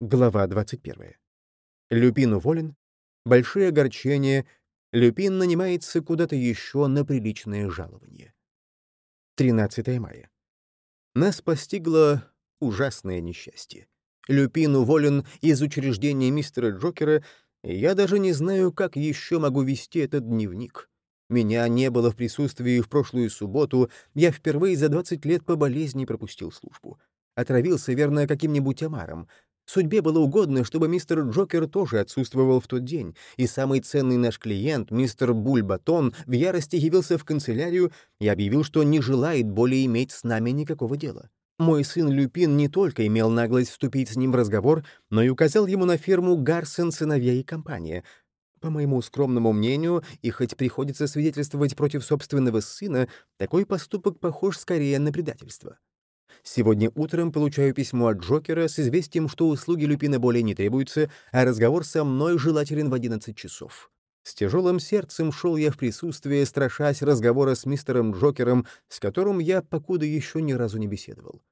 Глава 21. Люпин уволен. Большие огорчения. Люпин нанимается куда-то еще на приличное жалование. 13 мая. Нас постигло ужасное несчастье. Люпин уволен из учреждения мистера Джокера, я даже не знаю, как еще могу вести этот дневник. Меня не было в присутствии в прошлую субботу, я впервые за 20 лет по болезни пропустил службу. Отравился, верно, каким-нибудь омаром. Судьбе было угодно, чтобы мистер Джокер тоже отсутствовал в тот день, и самый ценный наш клиент, мистер Бульбатон, в ярости явился в канцелярию и объявил, что не желает более иметь с нами никакого дела. Мой сын Люпин не только имел наглость вступить с ним в разговор, но и указал ему на ферму Гарсен, сыновья и компания. По моему скромному мнению, и хоть приходится свидетельствовать против собственного сына, такой поступок похож скорее на предательство. Сегодня утром получаю письмо от Джокера с известием, что услуги Люпина более не требуются, а разговор со мной желателен в 11 часов. С тяжелым сердцем шел я в присутствие, страшась разговора с мистером Джокером, с которым я покуда еще ни разу не беседовал.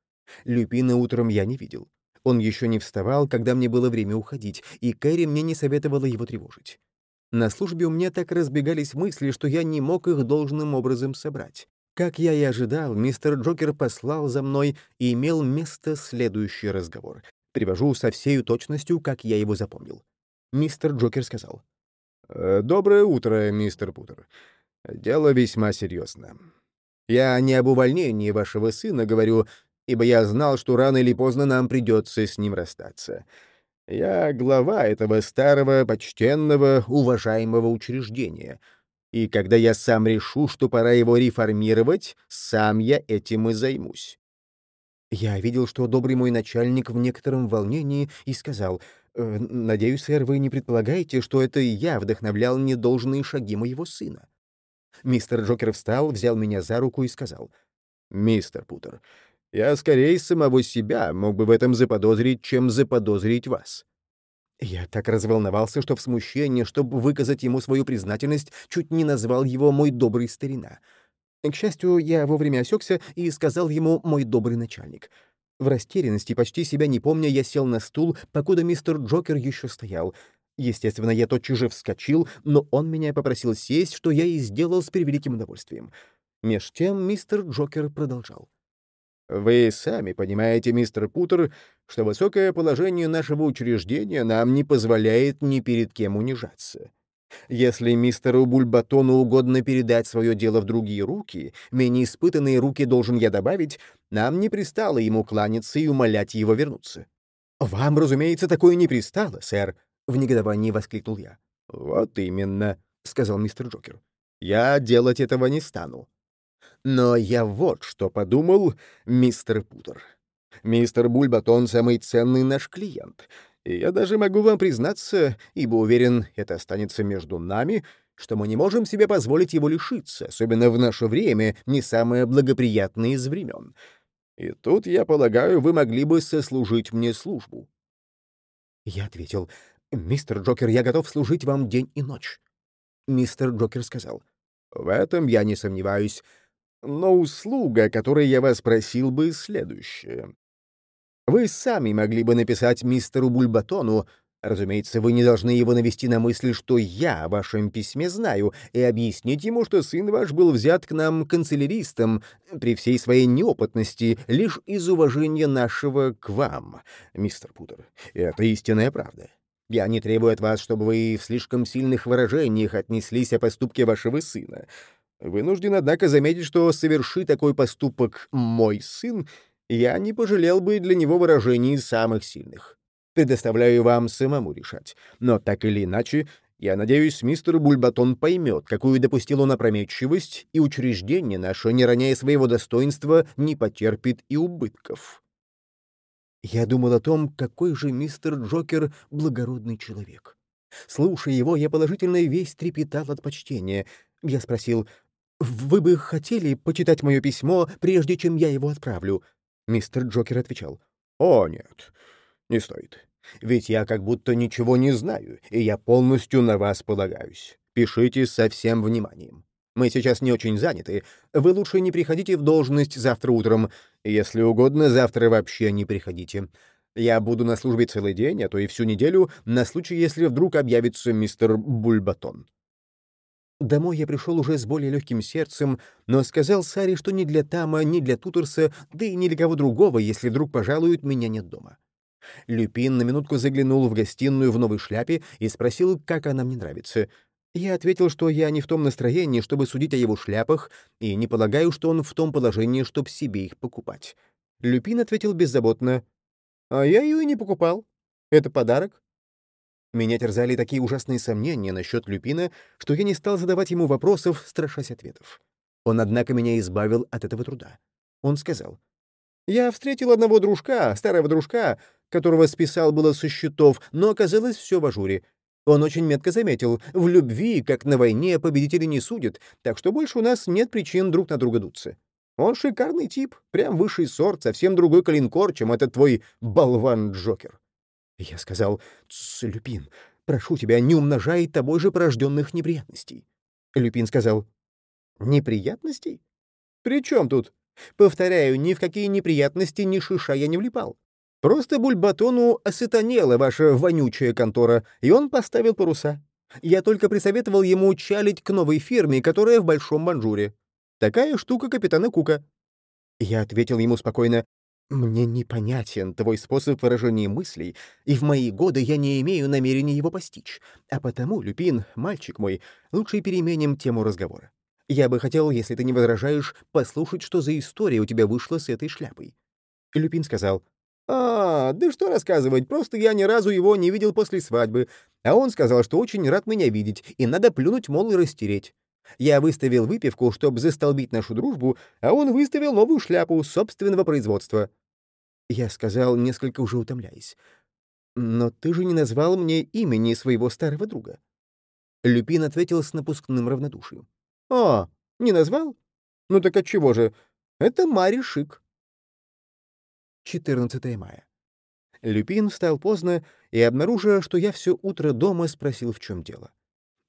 Люпина утром я не видел. Он еще не вставал, когда мне было время уходить, и Кэрри мне не советовала его тревожить. На службе у меня так разбегались мысли, что я не мог их должным образом собрать. Как я и ожидал, мистер Джокер послал за мной и имел место следующий разговор. Привожу со всей точностью, как я его запомнил. Мистер Джокер сказал. «Э, «Доброе утро, мистер Путер. Дело весьма серьезно. Я не об увольнении вашего сына говорю, ибо я знал, что рано или поздно нам придется с ним расстаться. Я глава этого старого, почтенного, уважаемого учреждения — и когда я сам решу, что пора его реформировать, сам я этим и займусь. Я видел, что добрый мой начальник в некотором волнении и сказал, «Э, «Надеюсь, сэр, вы не предполагаете, что это я вдохновлял недолжные шаги моего сына». Мистер Джокер встал, взял меня за руку и сказал, «Мистер Путер, я скорее самого себя мог бы в этом заподозрить, чем заподозрить вас. Я так разволновался, что в смущении, чтобы выказать ему свою признательность, чуть не назвал его «мой добрый старина». К счастью, я вовремя осекся и сказал ему «мой добрый начальник». В растерянности, почти себя не помня, я сел на стул, покуда мистер Джокер еще стоял. Естественно, я тотчас же вскочил, но он меня попросил сесть, что я и сделал с превеликим удовольствием. Меж тем мистер Джокер продолжал. Вы сами понимаете, мистер Путер, что высокое положение нашего учреждения нам не позволяет ни перед кем унижаться. Если мистеру Бульбатону угодно передать свое дело в другие руки, менее испытанные руки должен я добавить, нам не пристало ему кланяться и умолять его вернуться. «Вам, разумеется, такое не пристало, сэр», — в негодовании воскликнул я. «Вот именно», — сказал мистер Джокер. «Я делать этого не стану. Но я вот что подумал, мистер Путер. Мистер Бульбатон — самый ценный наш клиент. И я даже могу вам признаться, ибо уверен, это останется между нами, что мы не можем себе позволить его лишиться, особенно в наше время, не самое благоприятное из времен. И тут, я полагаю, вы могли бы сослужить мне службу. Я ответил, «Мистер Джокер, я готов служить вам день и ночь». Мистер Джокер сказал, «В этом я не сомневаюсь. Но услуга, о которой я вас просил бы, следующая. Вы сами могли бы написать мистеру Бульбатону, разумеется, вы не должны его навести на мысль, что я о вашем письме знаю, и объяснить ему, что сын ваш был взят к нам канцеляристом при всей своей неопытности лишь из уважения нашего к вам, мистер Путер. Это истинная правда. Я не требую от вас, чтобы вы в слишком сильных выражениях отнеслись о поступке вашего сына. Вынужден, однако, заметить, что соверши такой поступок мой сын, я не пожалел бы для него выражений самых сильных. Предоставляю вам самому решать. Но так или иначе, я надеюсь, мистер Бульбатон поймет, какую допустил он опрометчивость, и учреждение наше, не роняя своего достоинства, не потерпит и убытков. Я думал о том, какой же мистер Джокер благородный человек. Слушая его, я положительно весь трепетал от почтения. Я спросил, «Вы бы хотели почитать мое письмо, прежде чем я его отправлю?» Мистер Джокер отвечал. «О, нет, не стоит. Ведь я как будто ничего не знаю, и я полностью на вас полагаюсь. Пишите со всем вниманием. Мы сейчас не очень заняты. Вы лучше не приходите в должность завтра утром. Если угодно, завтра вообще не приходите. Я буду на службе целый день, а то и всю неделю, на случай, если вдруг объявится мистер Бульбатон. Домой я пришел уже с более легким сердцем, но сказал Саре, что ни для Тама, ни для Тутерса, да и ни для кого другого, если вдруг пожалуют, меня нет дома. Люпин на минутку заглянул в гостиную в новой шляпе и спросил, как она мне нравится. Я ответил, что я не в том настроении, чтобы судить о его шляпах, и не полагаю, что он в том положении, чтобы себе их покупать. Люпин ответил беззаботно, «А я ее и не покупал. Это подарок». Меня терзали такие ужасные сомнения насчет Люпина, что я не стал задавать ему вопросов, страшась ответов. Он, однако, меня избавил от этого труда. Он сказал, «Я встретил одного дружка, старого дружка, которого списал было со счетов, но оказалось все в ажуре. Он очень метко заметил, в любви, как на войне, победители не судят, так что больше у нас нет причин друг на друга дуться. Он шикарный тип, прям высший сорт, совсем другой калинкор, чем этот твой болван-джокер. Я сказал, Люпин, прошу тебя, не умножай тобой же порожденных неприятностей. Люпин сказал, неприятностей? При чем тут? Повторяю, ни в какие неприятности ни шиша я не влипал. Просто Бульбатону осатанела ваша вонючая контора, и он поставил паруса. Я только присоветовал ему чалить к новой фирме, которая в Большом Манжуре. Такая штука капитана Кука. Я ответил ему спокойно, «Мне непонятен твой способ выражения мыслей, и в мои годы я не имею намерения его постичь. А потому, Люпин, мальчик мой, лучше переменим тему разговора. Я бы хотел, если ты не возражаешь, послушать, что за история у тебя вышла с этой шляпой». Люпин сказал, «А, да что рассказывать, просто я ни разу его не видел после свадьбы, а он сказал, что очень рад меня видеть, и надо плюнуть, мол, и растереть. Я выставил выпивку, чтобы застолбить нашу дружбу, а он выставил новую шляпу собственного производства». Я сказал, несколько уже утомляясь, «Но ты же не назвал мне имени своего старого друга». Люпин ответил с напускным равнодушием. «А, не назвал? Ну так отчего же? Это Мари Шик». 14 мая. Люпин встал поздно и, обнаружив, что я все утро дома, спросил, в чем дело.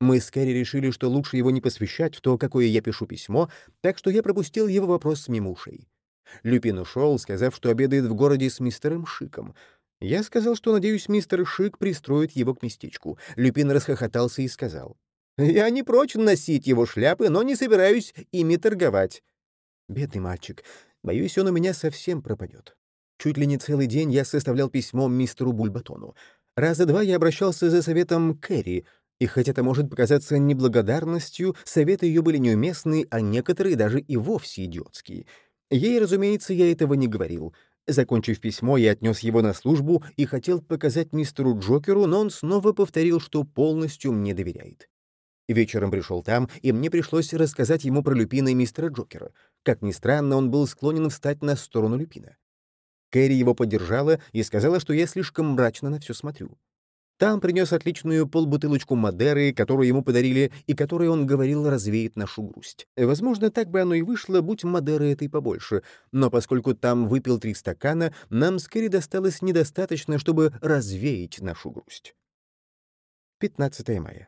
Мы с Кэрри решили, что лучше его не посвящать в то, какое я пишу письмо, так что я пропустил его вопрос мимо ушей. Люпин ушел, сказав, что обедает в городе с мистером Шиком. Я сказал, что, надеюсь, мистер Шик пристроит его к местечку. Люпин расхохотался и сказал, «Я не прочь носить его шляпы, но не собираюсь ими торговать». Бедный мальчик. Боюсь, он у меня совсем пропадет. Чуть ли не целый день я составлял письмо мистеру Бульбатону. Раза два я обращался за советом Кэрри, и хоть это может показаться неблагодарностью, советы ее были неуместны, а некоторые даже и вовсе идиотские. Ей, разумеется, я этого не говорил. Закончив письмо, я отнес его на службу и хотел показать мистеру Джокеру, но он снова повторил, что полностью мне доверяет. Вечером пришел там, и мне пришлось рассказать ему про Люпина и мистера Джокера. Как ни странно, он был склонен встать на сторону Люпина. Кэрри его поддержала и сказала, что я слишком мрачно на все смотрю. Там принес отличную полбутылочку Мадеры, которую ему подарили, и которой он говорил развеет нашу грусть. Возможно, так бы оно и вышло, будь Мадеры этой побольше, но поскольку там выпил три стакана, нам скорее досталось недостаточно, чтобы развеять нашу грусть. 15 мая.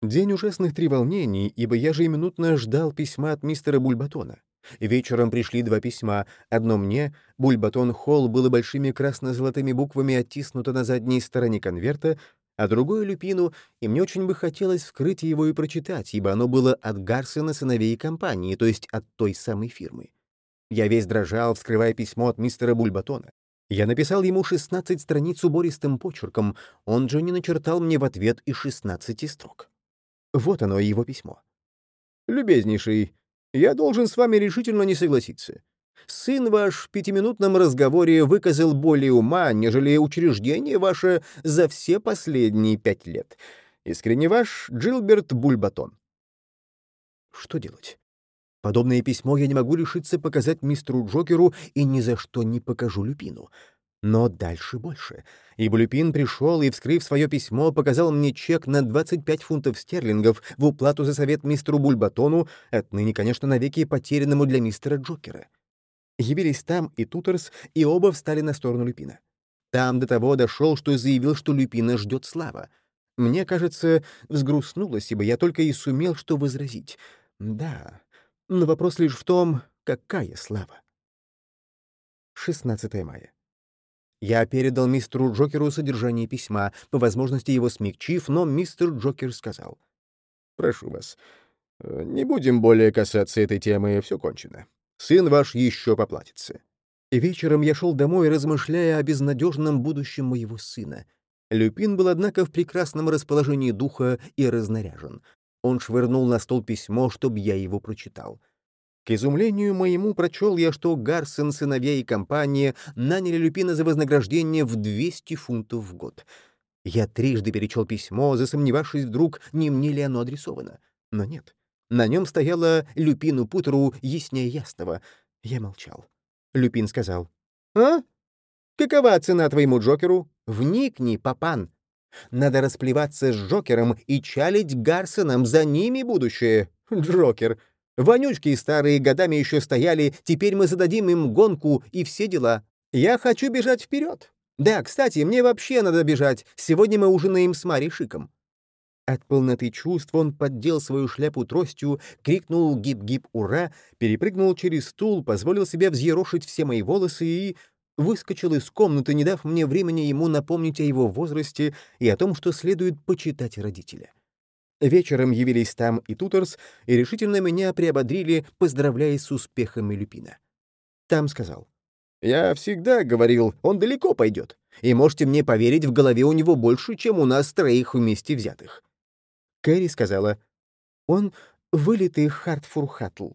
День ужасных треволнений, ибо я же минутно ждал письма от мистера Бульбатона. Вечером пришли два письма. Одно мне, Бульбатон Холл было большими красно-золотыми буквами оттиснуто на задней стороне конверта, а другое Люпину, и мне очень бы хотелось вскрыть его и прочитать, ибо оно было от Гарсена сыновей компании, то есть от той самой фирмы. Я весь дрожал, вскрывая письмо от мистера Бульбатона. Я написал ему 16 страниц убористым почерком, он же не начертал мне в ответ и 16 строк. Вот оно, его письмо. «Любезнейший, я должен с вами решительно не согласиться. Сын ваш в пятиминутном разговоре выказал более ума, нежели учреждение ваше за все последние пять лет. Искренне ваш Джилберт Бульбатон. Что делать? Подобное письмо я не могу решиться показать мистеру Джокеру и ни за что не покажу Люпину. Но дальше больше. И Блюпин пришел и, вскрыв свое письмо, показал мне чек на 25 фунтов стерлингов в уплату за совет мистеру Бульбатону, отныне, конечно, навеки потерянному для мистера Джокера. Явились там и Тутерс, и оба встали на сторону Люпина. Там до того дошел, что заявил, что Люпина ждет слава. Мне, кажется, взгрустнулось, ибо я только и сумел что возразить. Да, но вопрос лишь в том, какая слава. 16 мая. Я передал мистеру Джокеру содержание письма, по возможности его смягчив, но мистер Джокер сказал. «Прошу вас, э, не будем более касаться этой темы, все кончено. Сын ваш еще поплатится». И вечером я шел домой, размышляя о безнадежном будущем моего сына. Люпин был, однако, в прекрасном расположении духа и разнаряжен. Он швырнул на стол письмо, чтобы я его прочитал. К изумлению моему прочел я, что Гарсон, сыновья и компания наняли Люпина за вознаграждение в 200 фунтов в год. Я трижды перечел письмо, засомневавшись вдруг, не мне ли оно адресовано. Но нет. На нем стояло Люпину Путеру яснее ясного. Я молчал. Люпин сказал. «А? Какова цена твоему Джокеру? Вникни, папан. Надо расплеваться с Джокером и чалить Гарсоном, за ними будущее. Джокер. Вонючки старые годами еще стояли, теперь мы зададим им гонку и все дела. Я хочу бежать вперед. Да, кстати, мне вообще надо бежать. Сегодня мы ужинаем с Мари Шиком». От полноты чувств он поддел свою шляпу тростью, крикнул «Гип-гип, ура!», перепрыгнул через стул, позволил себе взъерошить все мои волосы и выскочил из комнаты, не дав мне времени ему напомнить о его возрасте и о том, что следует почитать родителя. Вечером явились там и Тутерс, и решительно меня приободрили, поздравляя с успехами Люпина. Там сказал. «Я всегда говорил, он далеко пойдет, и можете мне поверить, в голове у него больше, чем у нас троих вместе взятых». Кэрри сказала. «Он вылитый Хартфур-Хаттл.